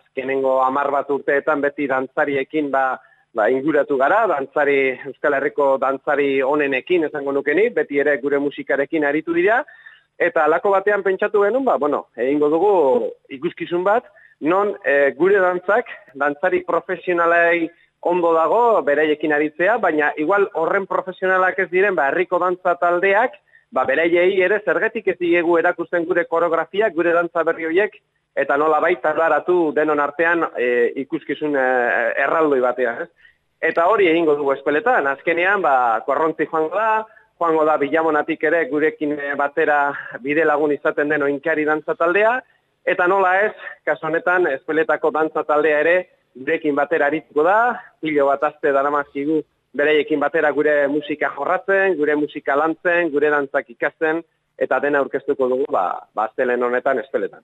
azkenengo amar bat urteetan beti dantzariekin ba, ba, inguratu gara, dantzari, Euskal Herriko dantzari onenekin esango nukeni, beti ere gure musikarekin aritu dira, eta alako batean pentsatu genuen, ba, bueno, egingo dugu ikuskizun bat, non e, gure dantzak, dantzari profesionalei ondo dago, bereiekin aritzea, baina igual horren profesionalak ez diren, ba, herriko dantza taldeak, ba, bereiei ere zergetik ez diegu erakusten gure koreografia, gure dantza berri horiek, eta nola baita daratu denon artean e, ikuskizun e, erraldoi batean. Ez? Eta hori egingo dugu espeletan, azkenean, ba, korrontzi joango da, joango da bilamonatik ere gurekin e, batera bide lagun izaten den oinkari dantza taldea, eta nola ez, kaso honetan, espeletako dantza taldea ere, gurekin batera arituko da, pilo bat azte dara mazkigu bereiekin batera gure musika jorratzen, gure musika lantzen, gure dantzak ikasten, eta dena aurkeztuko dugu, ba, ba honetan espeletan.